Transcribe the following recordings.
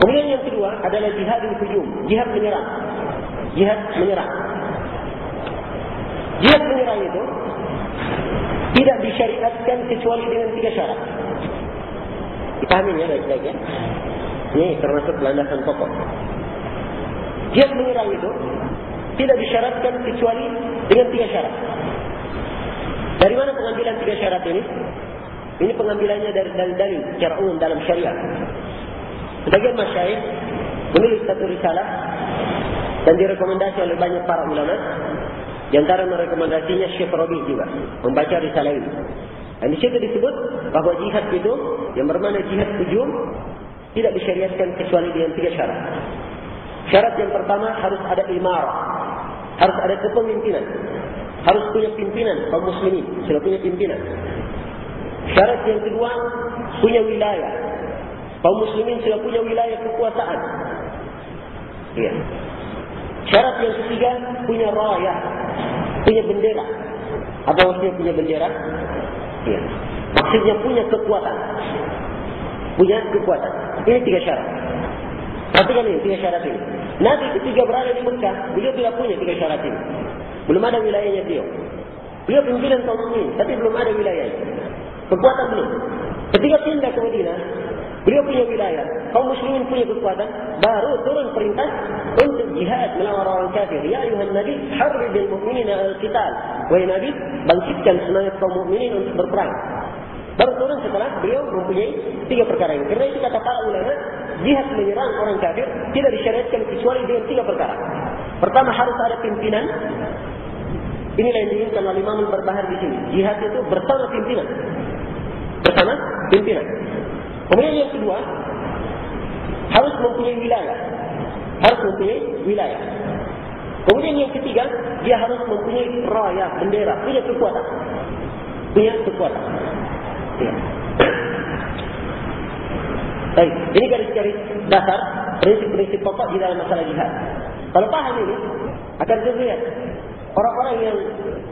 Kemudian yang kedua adalah jihad hujum, jihad menyerang. Jihad menyerang. Jihad menyerang itu tidak disyariatkan kecuali dengan tiga syarat. Dipahami ya baik-baik ya. Ini termasuk landasan pokok. Jihad menyerang itu tidak disyaratkan kecuali dengan tiga syarat. Dari mana pengambilan tiga syarat ini? Ini pengambilannya dari dalil-dalil secara umum dalam syariat. Sebagian masyarakat menulis satu risalah dan direkomendasi oleh banyak para ulama. Di antara merekomendasinya Syekh Rabi juga membaca risalah ini. Dan di situ disebut bahawa jihad itu yang bermana jihad hujum tidak disyariatkan kecuali dengan tiga syarat. Syarat yang pertama harus ada imarah. Harus ada kepemimpinan. Harus punya pimpinan kaum muslimin. Sudah punya pimpinan. Syarat yang kedua punya wilayah. Kaum muslimin sudah punya wilayah kekuasaan. Iya. Syarat yang ketiga punya raya. Punya bendera. Apa maksudnya punya bendera? Iya. Maksudnya punya kekuatan. Punya kekuatan. Ini tiga syarat. Perhatikan ini, tiga syarat ini. Nabi ketiga berada di Mekah, beliau tidak punya tiga syarat ini. Belum ada wilayahnya beliau. Beliau pimpinan kaum muslimin, tapi belum ada wilayahnya. Kekuatan belum. Ketika pindah ke Madinah, beliau punya wilayah. Kaum muslimin punya kekuatan. Baru turun perintah untuk jihad melawan orang kafir. Ya ayuhan Nabi, harbi bil mu'minin al-qital. Wahai Nabi, bangkitkan semangat kaum mukminin untuk berperang. Baru turun setelah beliau mempunyai tiga perkara ini. Karena itu kata para ulama, jihad menyerang orang kafir tidak disyariatkan kecuali dengan tiga perkara. Pertama harus ada pimpinan. Inilah yang diinginkan oleh Imam Berbahar di sini. Jihad itu bersama pimpinan. Bersama pimpinan. Kemudian yang kedua, harus mempunyai wilayah. Harus mempunyai wilayah. Kemudian yang ketiga, dia harus mempunyai raya, bendera, punya kekuatan. Punya kekuatan. Ya. Baik, ini garis-garis dasar prinsip-prinsip pokok di dalam masalah jihad. Kalau paham ini, akan terlihat orang-orang yang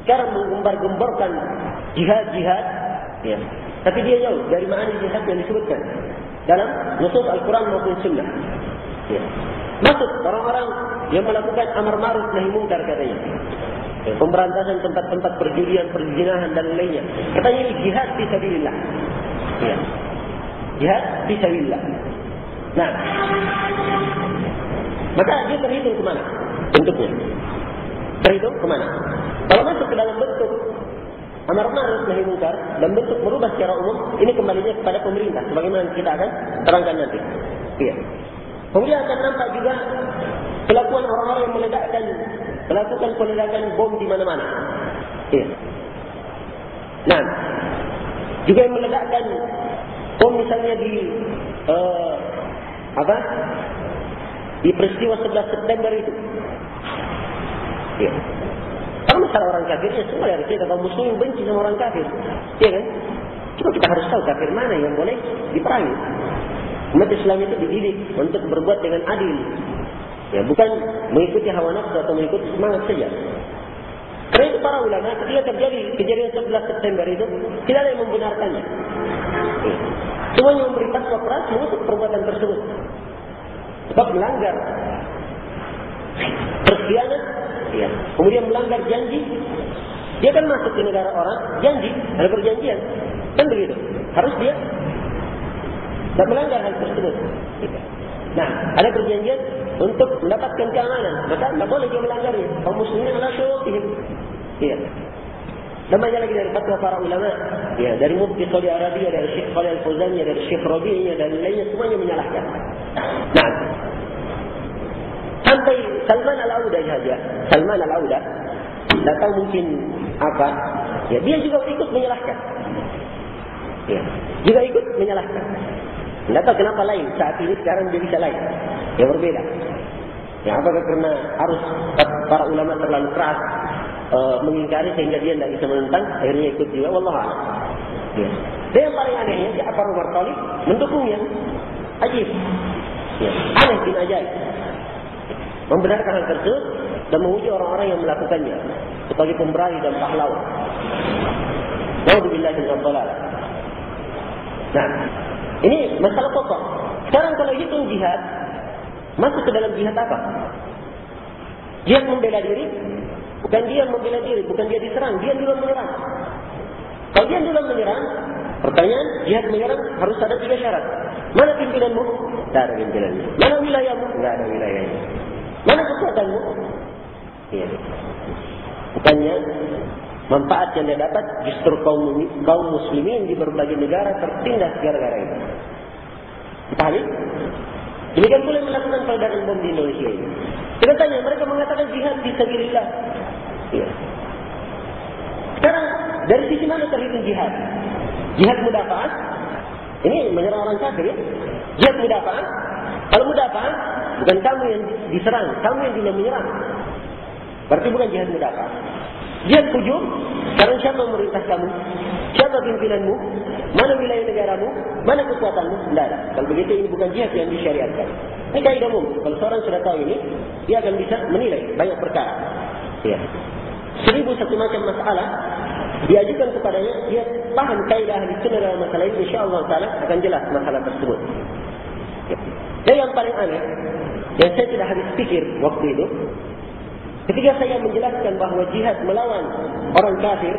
sekarang menggembar-gemborkan jihad-jihad, ya. Tapi dia jauh dari mana jihad yang disebutkan dalam nusus Al-Quran maupun Sunnah. Ya. Maksud orang-orang yang melakukan amar ma'ruf nahi mungkar katanya. Ya, pemberantasan tempat-tempat perjudian, perzinahan dan lainnya. Katanya ini jihad fi sabilillah. Ya. Jihad fi sabilillah. Nah. Maka dia terhitung ke mana bentuknya? Terhitung ke mana? Kalau masuk ke dalam bentuk amar ma'ruf nahi mungkar dan bentuk merubah secara umum, ini kembalinya kepada pemerintah sebagaimana kita akan terangkan nanti. Iya. Kemudian akan nampak juga kelakuan orang-orang yang meledakkan melakukan peledakan bom di mana-mana. Ya. Nah, juga yang meledakkan bom misalnya di uh, apa? Di peristiwa 11 September itu. Ya. Masalah orang kafir, ya semua dari kita kaum muslim benci sama orang kafir. Ya kan? Cuma kita harus tahu kafir mana yang boleh diperangi. Umat Islam itu dididik untuk berbuat dengan adil. Ya, bukan mengikuti hawa nafsu atau mengikuti semangat saja. Karena itu para ulama ketika terjadi kejadian 11 September itu tidak ada yang membenarkannya. Ya. Semuanya memberi fatwa keras mengutuk perbuatan tersebut. Sebab melanggar persianan, ya. kemudian melanggar janji. Dia kan masuk ke negara orang, janji, ada perjanjian. Kan begitu. Harus dia dan melanggar hal tersebut. Nah, ada perjanjian untuk mendapatkan keamanan. Maka tidak boleh dia melanggarnya. Kaum muslimin adalah. Iya. Dan banyak lagi dari fatwa para ulama. Ya, dari Mufti Saudi Arabia, dari Syekh Khalil Al-Fuzani, dari Syekh Rabi'i, dan lainnya semuanya menyalahkan. Nah, sampai Salman Al-Auda saja. Salman Al-Auda, tahu mungkin apa. Ya, dia juga ikut menyalahkan. Ya, juga ikut menyalahkan. Tidak tahu kenapa lain. Saat ini sekarang dia bisa lain. Yang berbeda. Ya, apakah karena harus para ulama terlalu keras uh, mengingkari sehingga dia tidak bisa menentang. Akhirnya ikut juga. Wallah ya. Dan yang paling anehnya, Ja'far Umar Talib mendukungnya. Ajib. Ya. Aneh bin ajaib. Membenarkan hal tersebut dan menguji orang-orang yang melakukannya sebagai pemberani dan pahlawan. Naudzubillah min Nah, ini masalah pokok. Sekarang kalau hitung jihad, masuk ke dalam jihad apa? Jihad membela diri, bukan dia membela diri, bukan dia diserang, dia dulu menyerang. Kalau dia dulu menyerang, pertanyaan, jihad menyerang harus ada tiga syarat. Mana pimpinanmu? Tidak ada pimpinanmu. Mana wilayahmu? Tidak ada wilayahnya. Mana kekuatanmu? Ya. Bukannya manfaat yang dia dapat justru kaum kaum muslimin di berbagai negara tertindas gara-gara itu. Pahami? Demikian boleh melakukan peledakan bom di Indonesia ini. Kita tanya, mereka mengatakan jihad di sabilillah. Ya. Sekarang, dari sisi mana terhitung jihad? Jihad mudafa'at? Ini menyerang orang kafir ya? Jihad mudafa'at? Kalau mudafa'at, bukan kamu yang diserang, kamu yang tidak menyerang. Berarti bukan jihad mudafa'at. Jihad hujum, sekarang siapa memerintah kamu? Siapa pimpinanmu? Mana wilayah negaramu? Mana kekuatanmu? Tidak. Kalau begitu ini bukan jihad yang disyariatkan. Ini kaidah umum. Kalau seorang sudah tahu ini, dia akan bisa menilai banyak perkara. Ya. Seribu satu macam masalah diajukan kepadanya, dia paham kaidah ahli sunnah dalam masalah ini, insyaAllah akan jelas masalah tersebut. Dan yang paling aneh, yang saya tidak habis pikir waktu itu, ketika saya menjelaskan bahawa jihad melawan orang kafir,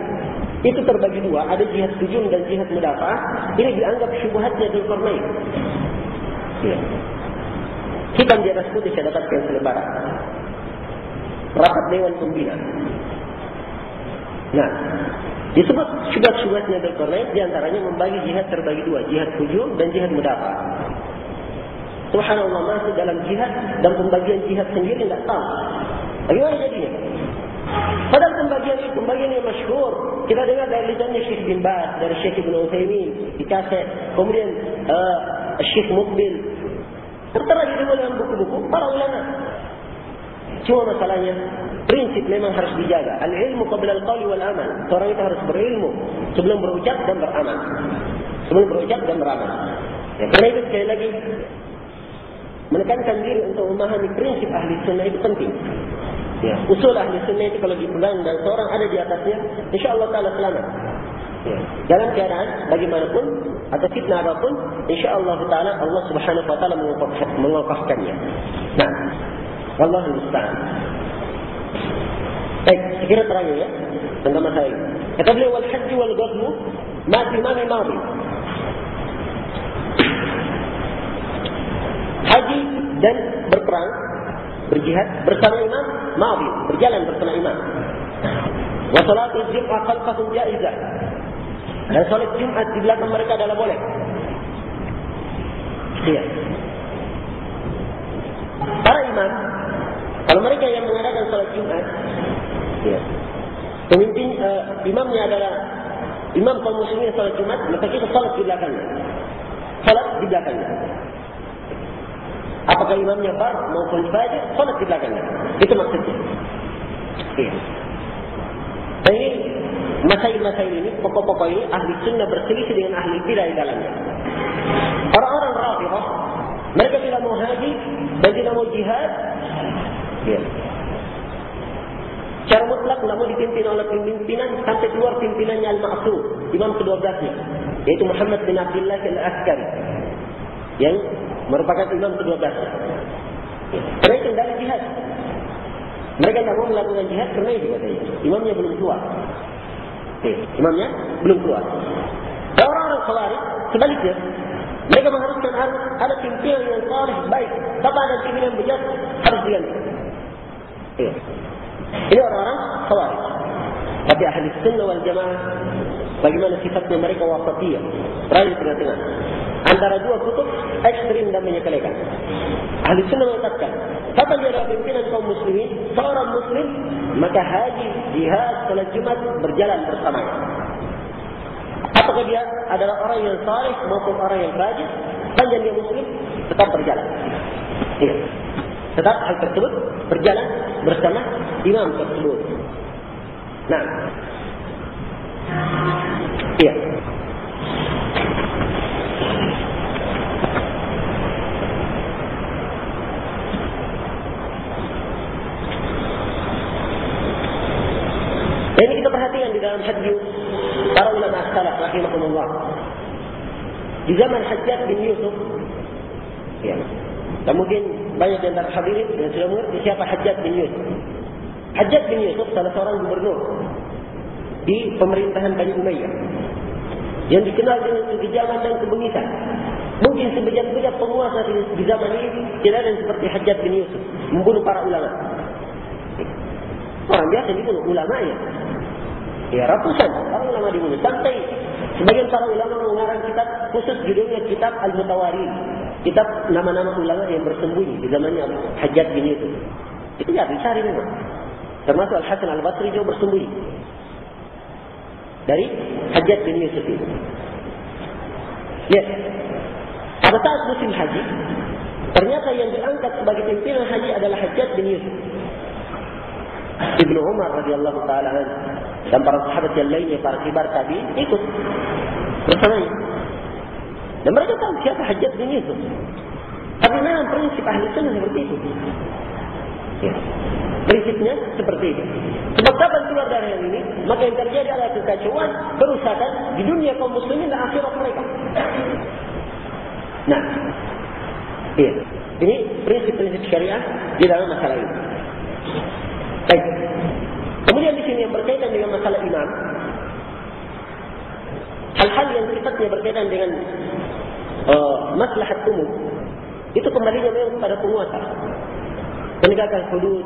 itu terbagi dua, ada jihad hujum dan jihad mudafah. Ini dianggap syubhatnya Dzulqarnain. Ya. Hitam di atas putih saya dapatkan selebaran. Rapat Dewan Pembina. Nah, disebut syubhat-syubhatnya Dzulqarnain di antaranya membagi jihad terbagi dua, jihad hujum dan jihad mudafah. Subhanallah masuk dalam jihad dan pembagian jihad sendiri tidak tahu. Bagaimana jadinya? Padahal pembagian itu pembagian yang masyhur. Kita dengar dari lisannya Syekh bin Baz, dari Syekh Ibn Uthaymin, di kaset. Kemudian uh, Syekh Mukbil. Tertera di dalam buku-buku para ulama. Cuma masalahnya, prinsip memang harus dijaga. Al-ilmu qabla al-qawli wal-amal. Seorang itu harus berilmu sebelum berucap dan beramal. Sebelum berucap dan beramal. Ya, karena itu sekali lagi, menekankan diri untuk memahami prinsip ahli sunnah itu penting. Ya, usul ahli sunnah itu kalau dipegang dan seorang ada di atasnya, insya Allah Taala selamat. Ya. Dalam keadaan bagaimanapun atau fitnah apapun, insya Allah Taala Allah Subhanahu Wa Taala mengokafkannya. Nah, Allah Musta'an. Baik, sekiranya terakhir ya tentang masalah ini. Kata beliau wal haji wal ghadmu masih mana mati. Haji dan berperang berjihad bersama imam maudi berjalan bersama imam. Wa salatul jum'ah khalfahum jaizah. Dan salat Jumat di belakang mereka adalah boleh. Iya. Para imam kalau mereka yang mengadakan salat Jumat iya. Pemimpin uh, imamnya adalah imam kaum muslimin salat Jumat maka kita salat di belakangnya. Salat di belakangnya Apakah imamnya far maupun fajir, salat di belakangnya. Itu maksudnya. Dan ini, masail-masail ini, pokok-pokok ini, ahli sunnah berselisih dengan ahli bidah di dalamnya. Orang-orang rafirah, mereka tidak mau haji dan tidak mau jihad. Iya. Secara mutlak tidak mau dipimpin oleh pimpinan sampai keluar pimpinannya Al-Ma'asum, imam ke-12-nya. Yaitu Muhammad bin Abdullah al-Askari. Yang merupakan imam ke-12. Karena itu dari jihad. Mereka mau melakukan jihad karena itu katanya. Imamnya belum keluar. Oke, imamnya belum keluar. Dan orang-orang khawarij, sebaliknya, mereka mengharuskan harus ada pimpinan yang salih, baik. Tapi ada pimpinan yang bejat, harus diganti. Ya. Ini orang-orang khawarij. Tapi ahli sunnah wal jamaah, bagaimana sifatnya mereka wafatiyah. Berada di tengah-tengah antara dua kutub ekstrim dan menyekelekan. Ahli sunnah mengatakan, siapa dia adalah pimpinan kaum muslimin, seorang muslim, maka haji, jihad, salat jumat berjalan bersama. Apakah dia adalah orang yang salih maupun orang yang rajin, panjang dia muslim, tetap berjalan. Ya. Tetap hal tersebut berjalan bersama imam tersebut. Nah, iya. Dan ini kita dalam hadis para ulama salaf rahimahumullah. Di zaman Hajjaj bin Yusuf, Ya. Mungkin banyak di antara hadirin yang sudah mengerti siapa Hajjat bin Yusuf. Hajjat bin Yusuf salah seorang gubernur di pemerintahan Bani Umayyah yang dikenal dengan kekejaman dan kebengisan. Mungkin sebejat-bejat penguasa di zaman ini tidak ada seperti Hajjat bin Yusuf membunuh para ulama. Orang biasa dibunuh ulamanya. Ya ratusan para ulama dibunuh sampai sebagian para ulama mengarang kitab khusus judulnya kitab Al-Mutawari. Kitab nama-nama ulama yang bersembunyi di zamannya Hajjat bin Yusuf. Itu ya dicari memang. Termasuk Al-Hasan Al-Basri juga bersembunyi dari Hajjat bin Yusuf itu. Ya. Pada saat musim haji, ternyata yang diangkat sebagai pimpinan haji adalah Hajjat bin Yusuf. Ibnu Umar radhiyallahu taala dan para sahabat yang lainnya para kibar tadi ikut bersamanya. Dan mereka tahu siapa Hajjat bin Yusuf. Tapi memang prinsip ahli sunnah seperti itu. Ya. Prinsipnya seperti itu. Sebab kapan keluar dari yang ini, maka yang terjadi adalah kekacauan, kerusakan di dunia kaum muslimin dan akhirat mereka. Nah, iya. Ini prinsip-prinsip syariah di dalam masalah ini. Baik. Kemudian di sini yang berkaitan dengan masalah imam, hal-hal yang sifatnya berkaitan dengan uh, maslahat umum, itu kembalinya memang kepada penguasa. Penegakan hudud,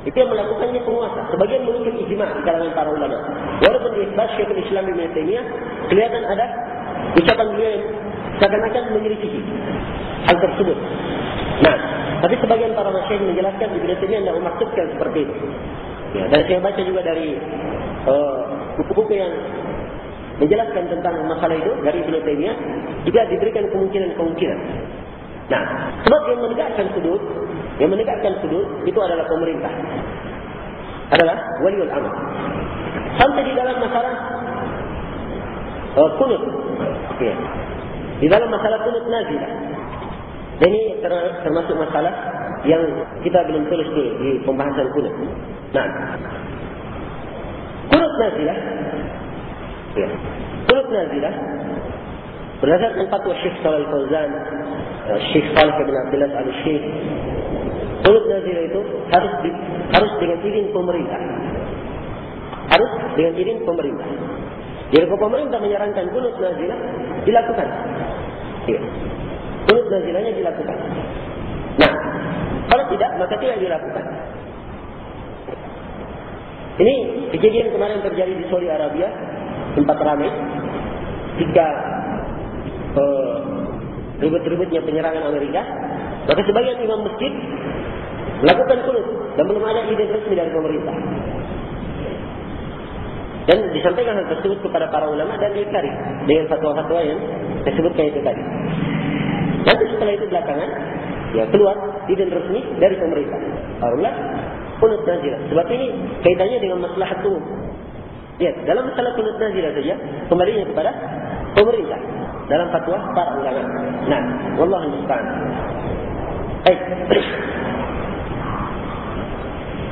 itu yang melakukannya penguasa. Sebagian menunjuk ijma di kalangan para ulama. Walaupun di isbat Syekhul Islam Ibn Taymiyah, kelihatan ada ucapan beliau yang seakan-akan menyelidiki hal tersebut. Nah, tapi sebagian para masyarakat menjelaskan Ibn Taymiyah tidak memaksudkan seperti itu. Ya, dan saya baca juga dari uh, buku-buku uh, yang menjelaskan tentang masalah itu dari Ibn Taymiyah, juga diberikan kemungkinan-kemungkinan. Nah, sebab yang menegakkan sudut, yang menegakkan sudut itu adalah pemerintah. Adalah waliul amr. Sampai di dalam masalah uh, kunut. Ya. Di dalam masalah kunut nazilah. Ini termasuk masalah yang kita belum tulis dulu di pembahasan kunut. Nah, kunut nazilah. Ya. Kunut nazilah berdasarkan fatwa Syekh Salih Fauzan Syekh Salih bin Abdullah al-Syekh Kulit nazilah itu harus di, harus dengan izin pemerintah. Harus dengan izin pemerintah. Jadi kalau pemerintah menyarankan kulit nazilah, dilakukan. Ya. Kulit nazilahnya dilakukan. Nah, kalau tidak, maka tidak dilakukan. Ini kejadian kemarin terjadi di Saudi Arabia, tempat ramai. Tiga uh, ribut-ributnya penyerangan Amerika, maka sebagian imam masjid melakukan kunut dan belum ada ide resmi dari pemerintah. Dan disampaikan hal tersebut kepada para ulama dan diikari dengan fatwa-fatwa yang disebutkan itu tadi. Nanti setelah itu belakangan, ya keluar ide resmi dari pemerintah. Barulah kunut nazilah. Sebab ini kaitannya dengan masalah umum. Ya, dalam masalah kunut nazilah saja, kembalinya kepada pemerintah dalam fatwa para ulama. Nah, wallahu musta'an. Baik.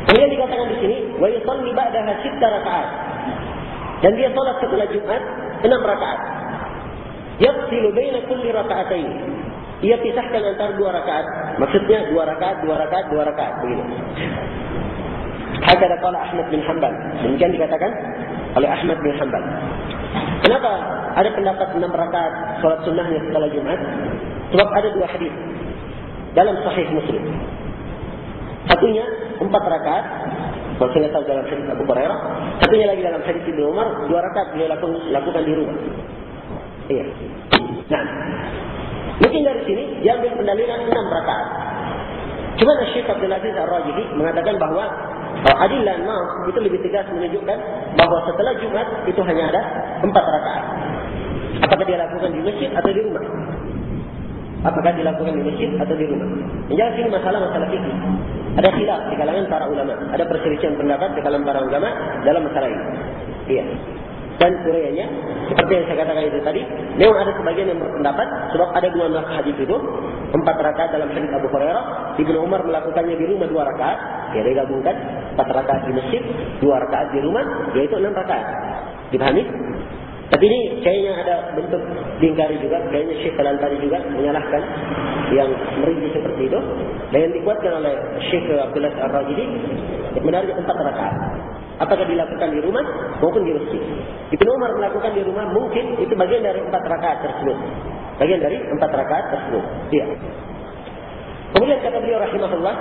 Kemudian dikatakan di sini, wa yusalli ba'daha sitta rakaat. Dan dia salat setelah Jumat enam rakaat. Yafsilu baina kulli raka'atain. Ia pisahkan antara dua rakaat. Maksudnya dua rakaat, dua rakaat, dua rakaat. Begini. Hakada qala Ahmad bin Hanbal. Demikian dikatakan oleh Ahmad bin Hanbal. Kenapa ada pendapat enam rakaat salat sunnahnya setelah Jumat? Sebab ada dua hadis dalam Sahih Muslim. Satunya empat rakaat, maksudnya tahu dalam hadis Abu Hurairah. Satunya lagi dalam hadis Ibnu Umar, dua rakaat beliau lakukan, lakukan di rumah. Iya. Nah, mungkin dari sini diambil pendalilan enam rakaat. Cuma Syekh Abdul Aziz Ar-Rajihi mengatakan bahawa Oh, adil dan maaf itu lebih tegas menunjukkan bahawa setelah Jumat itu hanya ada empat rakaat. Apakah dia lakukan di masjid atau di rumah? Apakah dilakukan di masjid atau di rumah? Yang jelas ini masalah-masalah fikih. Ada khilaf di kalangan para ulama. Ada perselisihan pendapat di kalangan para ulama dalam masalah ini. Iya. Dan kurianya, seperti yang saya katakan itu tadi, memang ada sebagian yang berpendapat, sebab ada dua nak hadis itu, empat rakaat dalam hadis Abu Hurairah, Ibnu Umar melakukannya di rumah dua rakaat, ya dia empat rakaat di masjid, dua rakaat di rumah, yaitu enam rakaat. Dipahami? Tapi ini kayaknya ada bentuk diingkari juga. Kayaknya Syekh Kalantari juga menyalahkan yang merinci seperti itu. Dan yang dikuatkan oleh Syekh Abdullah Ar-Rajidi. Sebenarnya empat rakaat. Apakah dilakukan di rumah maupun di masjid. Ibn Umar melakukan di rumah mungkin itu bagian dari empat rakaat tersebut. Bagian dari empat rakaat tersebut. Dia. Kemudian kata beliau rahimahullah.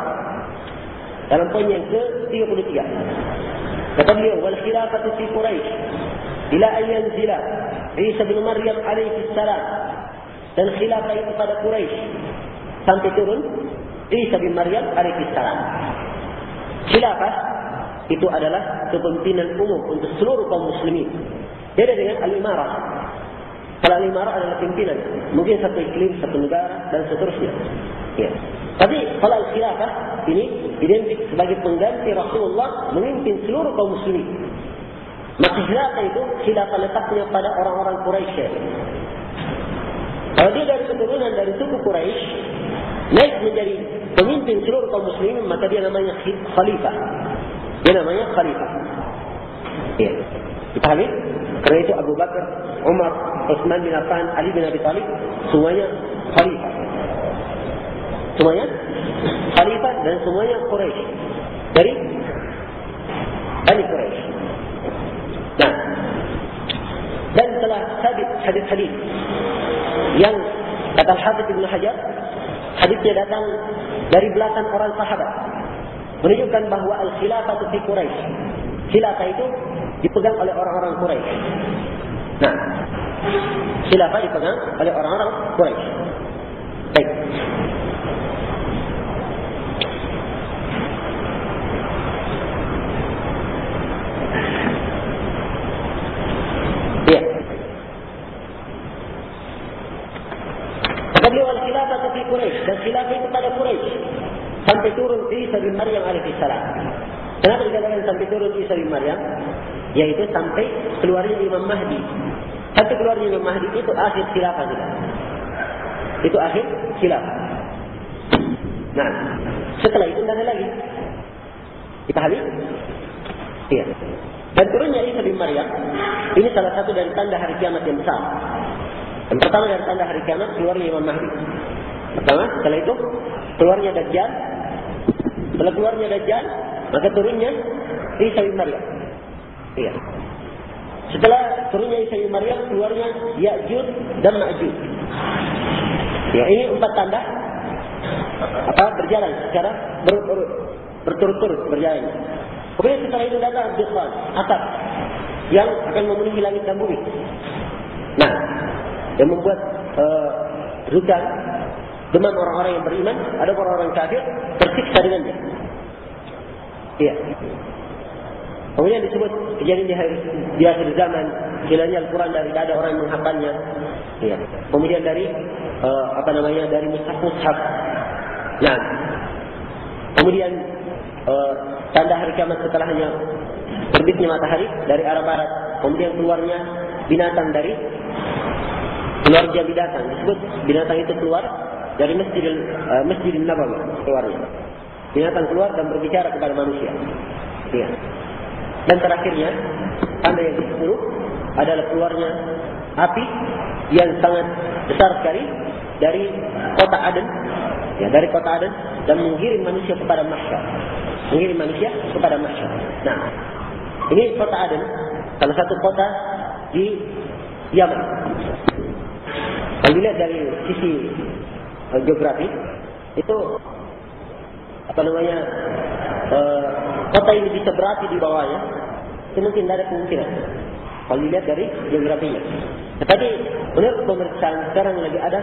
Dalam poin yang ke-33. Kata beliau. Wal khilafatu fi Quraisy ila ayyan zila Isa bin Maryam alaihi salam dan khilafah itu pada Quraisy sampai turun Isa bin Maryam alaihi salam. Khilafah itu adalah kepemimpinan umum untuk seluruh kaum muslimin. Beda dengan al-imarah. Kalau al-imarah adalah pimpinan, mungkin satu iklim, satu negara dan seterusnya. Ya. Tapi kalau al-khilafah ini identik sebagai pengganti Rasulullah memimpin seluruh kaum muslimin. Maka khilafah itu khilafah letaknya pada orang-orang Quraisy. Kalau dia dari keturunan dari suku Quraisy naik menjadi pemimpin seluruh kaum muslimin maka dia namanya khalifah. Dia namanya khalifah. Ya. Dipahami? Karena itu Abu Bakar, Umar, Utsman bin Affan, Ali bin Abi Thalib semuanya khalifah. Semuanya khalifah dan semuanya Quraisy. Dari Bani Quraisy. Nah, dan telah sabit hadis-hadis yang kata Al-Hafidh Ibn Hajar, hadisnya datang dari belasan orang sahabat. Menunjukkan bahawa Al-Khilafah itu di Quraisy. Khilafah itu dipegang oleh orang-orang Quraisy. Nah, Khilafah dipegang oleh orang-orang Quraisy. Baik. sampai turun Isa bin Maryam alaihissalam. Kenapa dikatakan sampai turun Isa bin Maryam? Yaitu sampai keluarnya Imam Mahdi. Sampai keluarnya Imam Mahdi itu akhir khilafah kita. Itu akhir khilafah. Nah, setelah itu tidak lagi. Dipahami? Iya. Dan turunnya Isa bin Maryam, ini salah satu dari tanda hari kiamat yang besar. Yang pertama dari tanda hari kiamat, keluarnya Imam Mahdi. Pertama, setelah itu, keluarnya Dajjal, setelah keluarnya Dajjal, maka turunnya Isa bin Maryam. Iya. Setelah turunnya Isa bin Maryam, keluarnya Ya'jud dan Ma'jud. Ya, ini empat tanda apa berjalan secara ber, ber, berturut-turut berjalan. Kemudian setelah itu datang Abdul atap yang akan memenuhi langit dan bumi. Nah, yang membuat uh, rukan dengan orang-orang yang beriman, ada orang-orang kafir tersiksa dengannya. Iya. Kemudian disebut kejadian di, hari, di akhir zaman, hilangnya Al-Quran dari tidak ada orang yang menghafalnya. Iya. Kemudian dari uh, apa namanya dari mushaf-mushaf. Kemudian uh, tanda hari kiamat setelahnya terbitnya matahari dari arah barat. Kemudian keluarnya binatang dari keluarga binatang. Disebut binatang itu keluar dari masjid uh, masjid Nabawi keluarnya. Binatang keluar dan berbicara kepada manusia. Ya. Dan terakhirnya, tanda yang ke adalah keluarnya api yang sangat besar sekali dari kota Aden, ya dari kota Aden dan mengirim manusia kepada masyarakat. Mengirim manusia kepada masyarakat. Nah, ini kota Aden, salah satu kota di Yaman. Kalau dilihat dari sisi uh, geografi. Itu apa namanya uh, kota ini bisa berarti di bawahnya mungkin tidak ada kemungkinan. Kalau dilihat dari geografinya. Tetapi menurut pemeriksaan sekarang lagi ada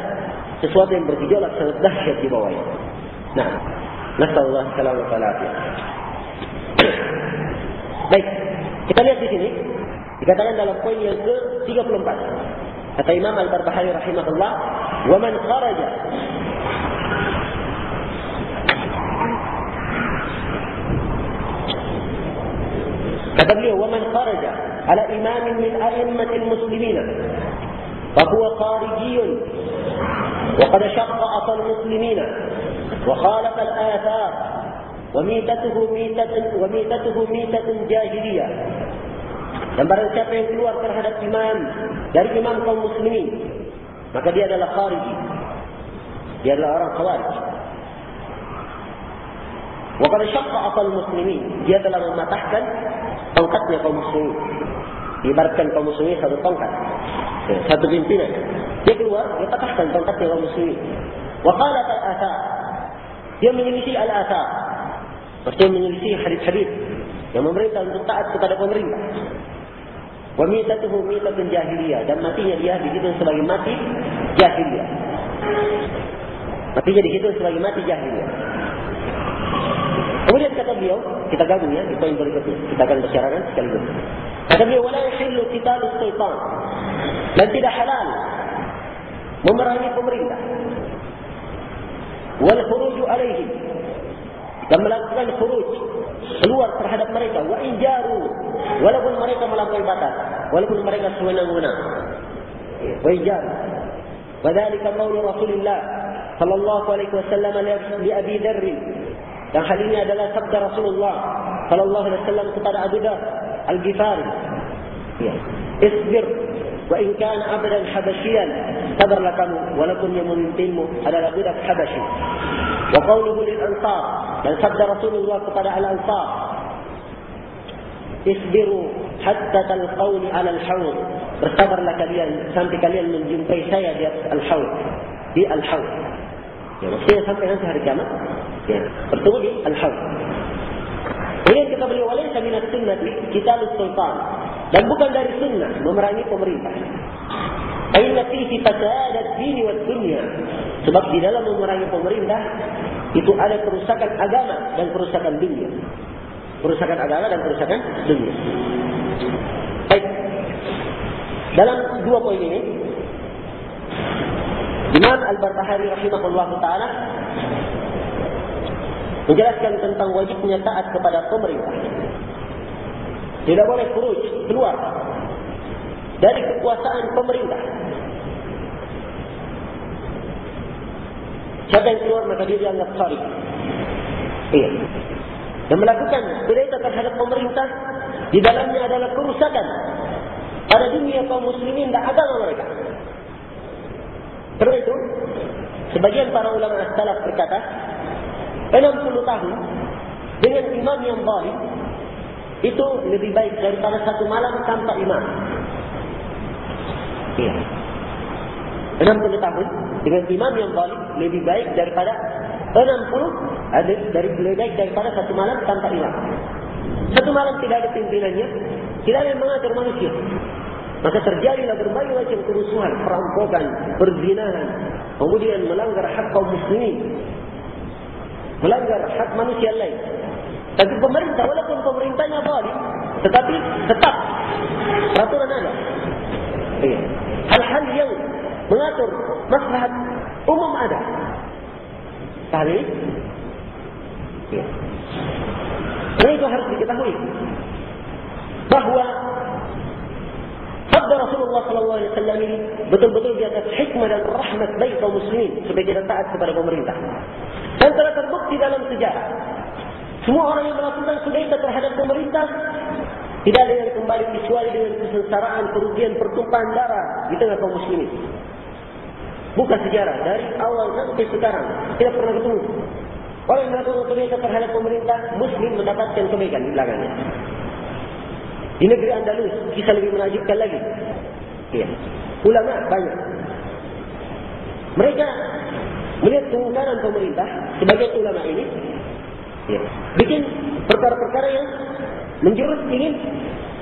sesuatu yang bergejolak sangat dahsyat di bawahnya nah nasallahu salam wa baik kita lihat di sini. Dikatakan dalam poin yang ke-34 kata Imam Al-Barbahari rahimahullah wa man kharaja Kata beliau, وَمَنْ خَرَجَ عَلَى إِمَامٍ مِنْ أَئِمَّةِ الْمُسْلِمِينَ فَهُوَ خَارِجِيٌّ وَقَدْ شَقَّ الْمُسْلِمِينَ وَخَالَفَ الْآثَارِ وَمِيتَتُهُ مِيتَةٌ وَمِيتَتُهُ مِيتَةٌ جَاهِلِيَّةٌ Dan barang siapa yang keluar terhadap imam dari imam kaum muslimin, maka dia adalah khariji. Dia adalah orang khawarij. Wa qad syaqqa muslimin. Dia telah mematahkan tongkatnya kaum muslimin. Ibaratkan kaum muslimin satu tongkat. Ya, satu pimpinan. Dia keluar, dia patahkan tongkatnya kaum muslimin. Wa qala al-athar. Dia menyelisih al-athar. Maksudnya menyelisih hadis-hadis yang memerintah untuk taat kepada pemerintah. Wa mitatuhu mitatun jahiliyah dan matinya dia dihitung sebagai mati jahiliyah. Matinya dihitung sebagai mati jahiliyah. Kata beliau, kita gabung ya di poin berikutnya. Kita akan bicarakan sekaligus. Kata beliau, "Wala yahillu qitalu syaitan." Dan tidak halal memerangi pemerintah. Wal khuruju alaihim dan melakukan khuruj keluar terhadap mereka wa injaru walaupun mereka melampaui batas walaupun mereka sewenang-wenang wa injaru wadhalika qawlu rasulillah sallallahu alaihi wasallam li abi dharr dan hal ini adalah sabda rasulullah sallallahu alaihi wasallam kepada abu dhar al-ghifari ya isbir wa in kana abadan habasyian sabarlah kamu walaupun yang memimpinmu adalah budak habasyi wa qawluhu lil ansar dan sabda Rasulullah kepada Al-Ansar. Isbiru hatta talqawni ala al-hawd. Bersabarlah kalian sampai kalian menjumpai saya di al-hawd. Di al-hawd. Ya, maksudnya sampai nanti hari kiamat. Ya, di al-hawd. Ini kita beli oleh kami nak sunnah kita sultan dan bukan dari sunnah memerangi pemerintah. Aina fihi fasad ad-din wa dunya. Sebab di dalam memerangi pemerintah itu ada kerusakan agama dan kerusakan dunia. Kerusakan agama dan kerusakan dunia. Baik. Dalam dua poin ini, Imam Al-Barbahari rahimahullah ta'ala menjelaskan tentang wajibnya taat kepada pemerintah. Tidak boleh keruj, keluar dari kekuasaan pemerintah. Siapa yang keluar maka dia dianggap kharij. Iya. Dan melakukan berita terhadap pemerintah di dalamnya adalah kerusakan pada dunia kaum muslimin dan agama mereka. Karena itu, sebagian para ulama salaf berkata, 60 tahun dengan imam yang baik itu lebih baik daripada satu malam tanpa imam. Iya. 60 tahun dengan imam yang balik lebih baik daripada 60 ada dari lebih baik daripada satu malam tanpa imam. Satu malam tidak ada pimpinannya, tidak ada yang mengatur manusia. Maka terjadilah berbagai macam kerusuhan, perampokan, perzinahan, kemudian melanggar hak kaum muslimin, melanggar hak manusia lain. Tapi pemerintah, walaupun pemerintahnya balik, tetapi tetap peraturan ada. Hal-hal yang mengatur maslahat umum ada. Kali ya. Dan itu harus diketahui bahawa sabda Rasulullah sallallahu alaihi wasallam ini betul-betul di atas hikmah dan rahmat bagi kaum muslimin kita taat kepada pemerintah. Dan telah terbukti dalam sejarah semua orang yang melakukan kudeta terhadap pemerintah tidak ada yang kembali kecuali dengan kesengsaraan, kerugian, pertumpahan darah di tengah kaum muslimin. Bukan sejarah. Dari awal sampai sekarang. Tidak pernah ketemu. Orang yang melakukan kebaikan terhadap pemerintah, Muslim mendapatkan kebaikan di belakangnya. Di negeri Andalus, kisah lebih menajibkan lagi. Ya. Ulama banyak. Mereka melihat kemungkaran pemerintah sebagai ulama ini. Ya. Bikin perkara-perkara yang menjerut ingin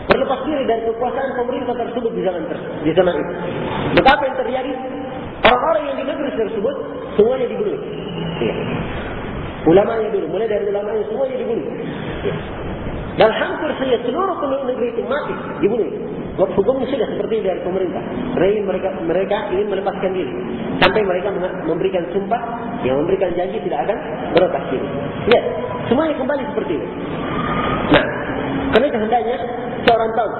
berlepas diri dari kekuasaan pemerintah tersebut di zaman tersebut, di zaman itu. Betapa yang terjadi? Orang-orang yang di negeri tersebut semuanya dibunuh. Ya. Ulamanya dulu, mulai dari ulamanya semuanya dibunuh. Ya. Dan hampir saja seluruh penduduk negeri itu mati, dibunuh. Hukumnya sudah seperti dari pemerintah. Mereka, mereka, mereka ingin melepaskan diri. Sampai mereka memberikan sumpah, yang memberikan janji tidak akan berlepas diri. Ya, semuanya kembali seperti itu. Nah, karena itu hendaknya seorang tahu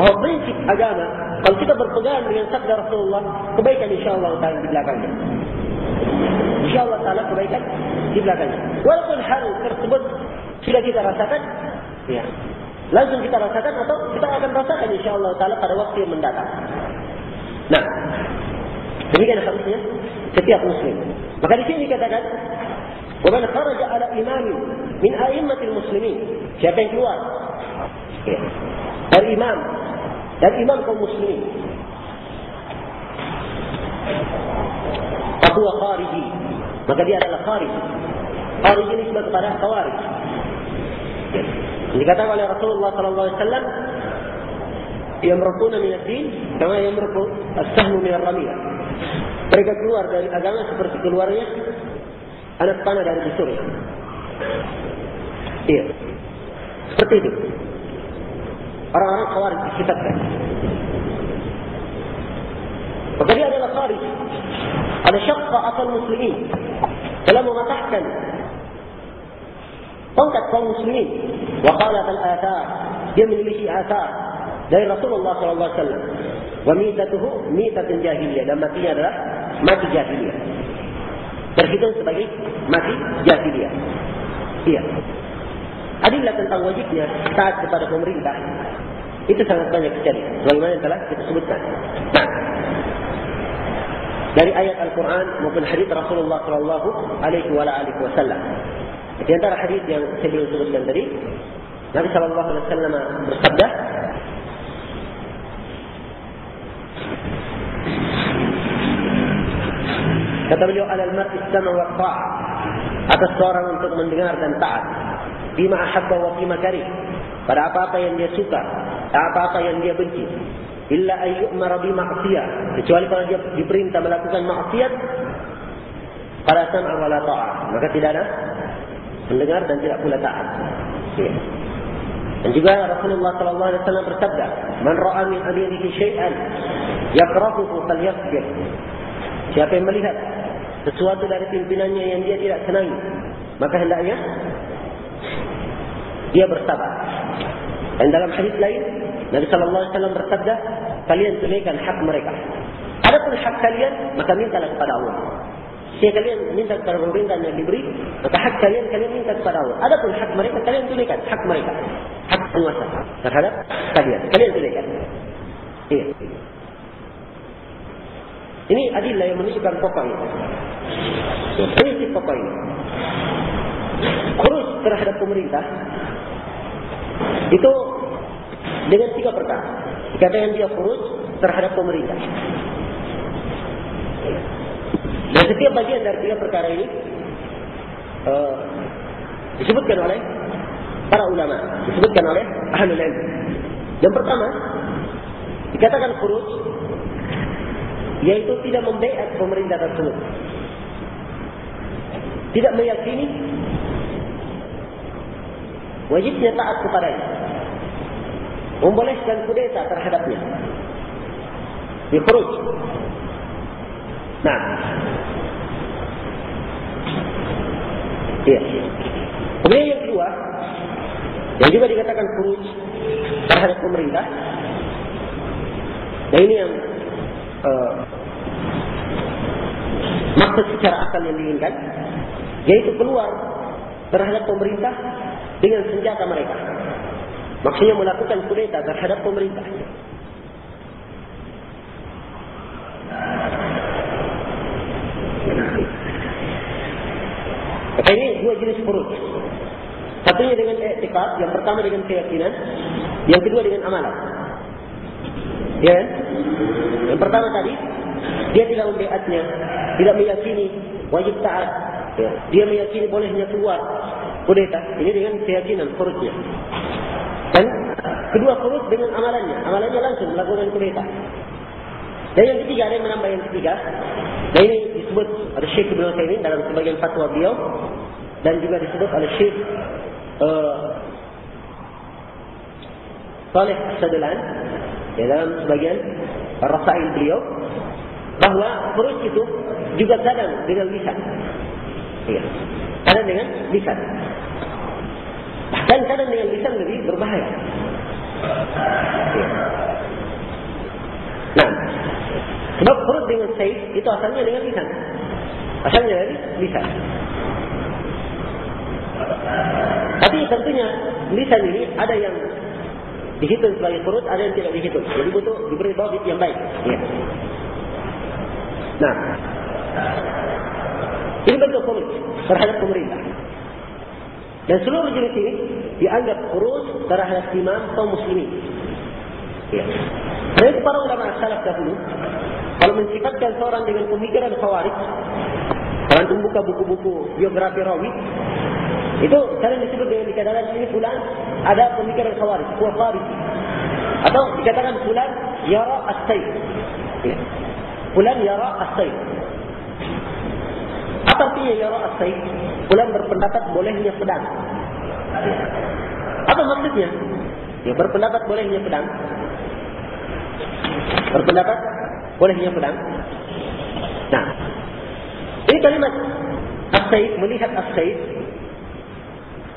bahawa prinsip agama, kalau kita berpegang dengan sabda Rasulullah, kebaikan insya Allah taala di belakangnya. Insya Allah taala kebaikan di belakangnya. Walaupun hal tersebut sudah kita rasakan, ya, langsung kita rasakan atau kita akan rasakan insyaAllah ta'ala pada waktu yang mendatang. Nah, demikian harusnya setiap muslim. Maka di sini dikatakan, وَمَنْ خَرَجَ عَلَى إِمَامٍ مِنْ أَئِمَّةِ الْمُسْلِمِينَ Siapa yang keluar? Ya. Dari imam. Dari imam kaum muslimin. Fahuwa khariji. Maka dia adalah khariji. Khariji ini sebab kepada khawarij. Dikatakan oleh Rasulullah sallallahu alaihi wasallam yamrukuna min ad-din kama yamruku as-sahmu min ar-ramiyah. Mereka keluar dari agama seperti keluarnya anak panah dari busur. Iya. Seperti itu. Orang-orang khawarij disifatkan. Maka dia adalah kharij. Ada syakka asal muslimin. Telah mematahkan tongkat kaum muslimin. Waqalat al-athar. Dia memiliki athar. Dari Rasulullah SAW. Wa mitatuhu mitatun jahiliyah. Dan matinya adalah mati jahiliyah. Terhitung sebagai mati jahiliyah. Iya. Adillah tentang wajibnya taat kepada pemerintah. Itu sangat banyak sekali. Bagaimana yang telah kita sebutkan. Dari ayat Al-Quran maupun hadis Rasulullah Sallallahu Alaihi Wasallam. Di antara hadis yang saya belum sebutkan tadi, Nabi Sallallahu Alaihi Wasallam bersabda, Kata beliau alal mar'i sama wa ta'a atas seorang untuk mendengar dan taat. Bima ahabba wa bima karih pada apa-apa yang dia suka apa-apa yang dia benci. Illa ayyumara bi ma'siyah. Kecuali kalau dia diperintah melakukan maksiat pada sama wala ta'a. Maka tidak ada mendengar dan tidak pula taat. Dan juga Rasulullah sallallahu alaihi wasallam bersabda man ra'a min amirihi syai'an yakrahuhu falyasbir siapa yang melihat sesuatu dari pimpinannya yang dia tidak senangi maka hendaknya dia bersabar. Dan dalam hadis lain Nabi sallallahu alaihi wasallam bersabda kalian tunaikan hak mereka. Adapun hak kalian maka mintalah kepada Allah jika kalian minta kepada pemerintah yang diberi maka hak kalian kalian minta kepada Allah adapun hak mereka kalian tunaikan hak mereka hak penguasa terhadap kalian kalian tunaikan iya ini adillah yang menunjukkan pokok ini. Prinsip pokok ini. Kurus terhadap pemerintah itu dengan tiga perkara. Dikatakan dia kurus terhadap pemerintah. Dan setiap bagian dari tiga perkara ini uh, disebutkan oleh para ulama, disebutkan oleh ahlul ilm. Yang pertama, dikatakan kurus yaitu tidak membaiat pemerintah tersebut. Tidak meyakini wajibnya taat kepadanya. Membolehkan kudeta terhadapnya. Dikhuruj. Nah. Ya. Kemudian yang kedua, yang juga dikatakan khuruj terhadap pemerintah. Dan ini yang uh, maksud secara akal yang diinginkan yaitu keluar terhadap pemerintah dengan senjata mereka maksudnya melakukan kudeta terhadap pemerintah Maka ini dua jenis perut. Satunya dengan etikad, yang pertama dengan keyakinan, yang kedua dengan amalan. Ya. Yang pertama tadi, dia tidak membeatnya, tidak meyakini wajib taat. Ya. Dia meyakini bolehnya keluar kudeta. Ini dengan keyakinan furutnya. Dan kedua furut dengan amalannya. Amalannya langsung melakukan kudeta. Dan yang ketiga, ada yang menambah yang ketiga. Dan ini disebut oleh Syekh Ibn Taymin dalam sebagian fatwa beliau. Dan juga disebut oleh Syekh uh, Saleh Sadelan ya, dalam sebagian rasail beliau bahawa perut itu juga kadang dengan lisan. Ya. Kadang dengan lisan. Dan kadang dengan lisan lebih berbahaya. Ya. Nah, sebab perut dengan saif itu asalnya dengan lisan. Asalnya dari lisan. Tapi tentunya lisan ini ada yang dihitung sebagai kurut, ada yang tidak dihitung. Jadi butuh diberi dobit yang baik. Ya. Nah, ini bentuk kurut terhadap pemerintah. Dan seluruh jenis ini dianggap kurut terhadap imam kaum muslimin. Ya. Mereka para ulama salaf dahulu, kalau mensifatkan seorang dengan pemikiran khawarij, kalau membuka buku-buku biografi rawi, itu kalian disebut dengan dikatakan ini fulan ada pemikiran khawarij, kuah khawarij. Atau dikatakan fulan yara as-sayf. Ya. Fulan yara as-sayf. Apa artinya yara as-sayf? Fulan berpendapat bolehnya pedang. Apa maksudnya? Ya berpendapat bolehnya pedang. Berpendapat bolehnya pedang. Nah, ini kalimat as-sayf melihat as-sayf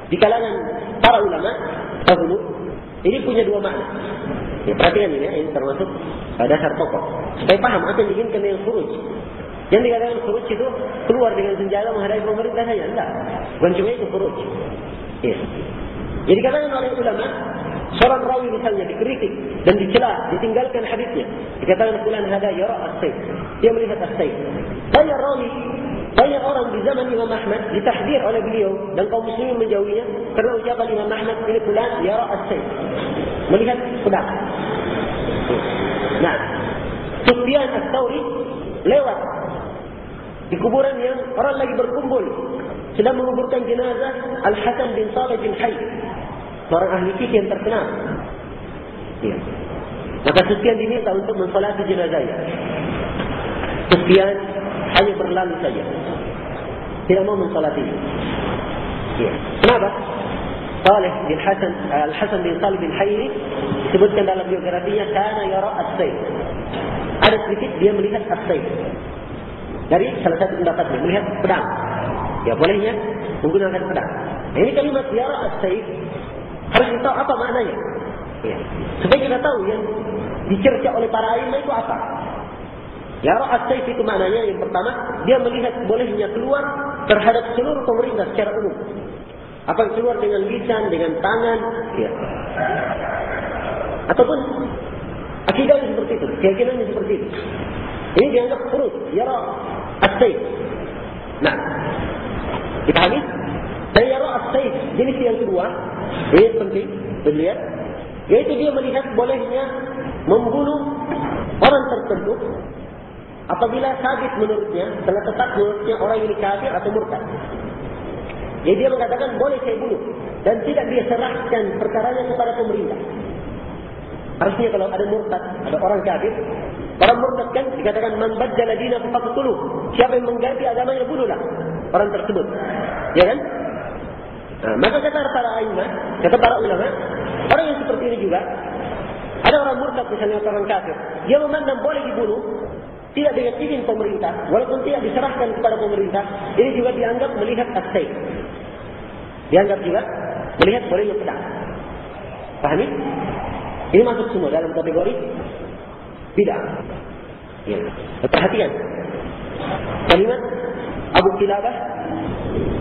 di kalangan para ulama dahulu ini punya dua makna. Ya, perhatikan ini ya, ini termasuk dasar pokok. Supaya paham apa yang diinginkan dengan khuruj. Yang dikatakan khuruj itu keluar dengan senjata menghadapi pemerintah saja. Tidak. Bukan cuma itu khuruj. Ya. Jadi dikatakan oleh ulama, seorang rawi misalnya dikritik dan dicela, ditinggalkan hadisnya. Dikatakan fulan hada yara as-sayf. Dia melihat as-sayf. Rawi banyak orang di zaman Imam Ahmad ditahdir oleh beliau dan kaum muslimin menjauhinya kerana ucapan Imam Ahmad ini fulan yara as-sayf. Melihat pedang. Nah, Sufyan as-Tsauri lewat di kuburan yang orang lagi berkumpul sedang menguburkan jenazah Al-Hasan bin Salih bin Hayy. Seorang ahli fikih yang terkenal. Ya. Maka Sufyan diminta untuk mensolati jenazahnya. Sufyan hanya berlalu saja. Tidak mau mensolati. Ya. Kenapa? Salih bin Hasan Al Hasan bin Salih bin Hayri disebutkan dalam biografinya karena yara as-sayf. Ada sedikit dia melihat as-sayf. Dari salah satu pendapatnya melihat pedang. Ya bolehnya menggunakan pedang. Nah, ini kalimat yara as-sayf harus kita tahu apa maknanya. Ya. Supaya kita tahu yang dicerca oleh para ilmu itu apa. Ya ra'at saif itu maknanya yang pertama, dia melihat bolehnya keluar terhadap seluruh pemerintah secara umum. Yang keluar dengan lisan, dengan tangan, ya. Ataupun akidahnya seperti itu, keyakinannya seperti itu. Ini dianggap perut, ya ra'at saif. Nah, kita habis. Dan ya ra'at saif, jenis yang kedua, ini penting, dilihat. Yaitu dia melihat bolehnya membunuh orang tertentu apabila sabit menurutnya, telah tetap menurutnya orang ini kafir atau murtad. Jadi dia mengatakan boleh saya bunuh dan tidak dia serahkan perkaranya kepada pemerintah. Harusnya kalau ada murtad, ada orang kafir, orang murtad kan dikatakan man baddala dinahu faqtuluh. Siapa yang mengganti agamanya bunuhlah orang tersebut. Ya kan? Nah, maka kata para ulama, kata para ulama, orang yang seperti ini juga ada orang murtad misalnya orang kafir, dia memandang boleh dibunuh tidak dengan izin pemerintah, walaupun tidak diserahkan kepada pemerintah, ini juga dianggap melihat as-sayf. Dianggap juga melihat bolehnya pedang. Pahami? Ini masuk semua dalam kategori tidak. Ya. Perhatikan. Kalimat Abu Kilabah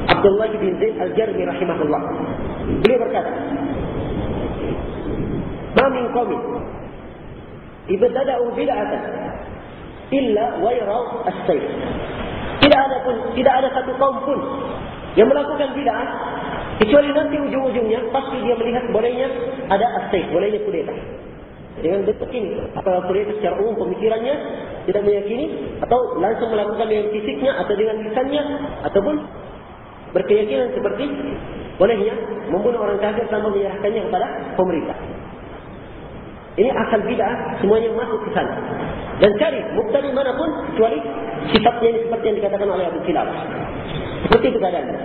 Abdullah bin Zaid Al-Jarmi rahimahullah. Beliau berkata, "Ma min qawmin ibtada'u bid'atan illa wayrau as-sayf. Tidak ada pun tidak ada satu kaum pun yang melakukan bid'ah kecuali nanti ujung-ujungnya pasti dia melihat bolehnya ada as-sayf, bolehnya kudeta. Dengan bentuk ini, apakah kudeta secara umum pemikirannya tidak meyakini atau langsung melakukan dengan fisiknya atau dengan lisannya ataupun berkeyakinan seperti bolehnya membunuh orang kafir tanpa menyerahkannya kepada pemerintah. Ini asal bid'ah semuanya masuk ke sana. Dan cari mubtadi manapun kecuali sifatnya ini seperti yang dikatakan oleh Abu Kilab. Seperti itu keadaannya.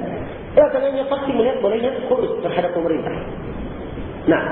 Ya, katanya pasti melihat bolehnya kurus terhadap pemerintah. Nah,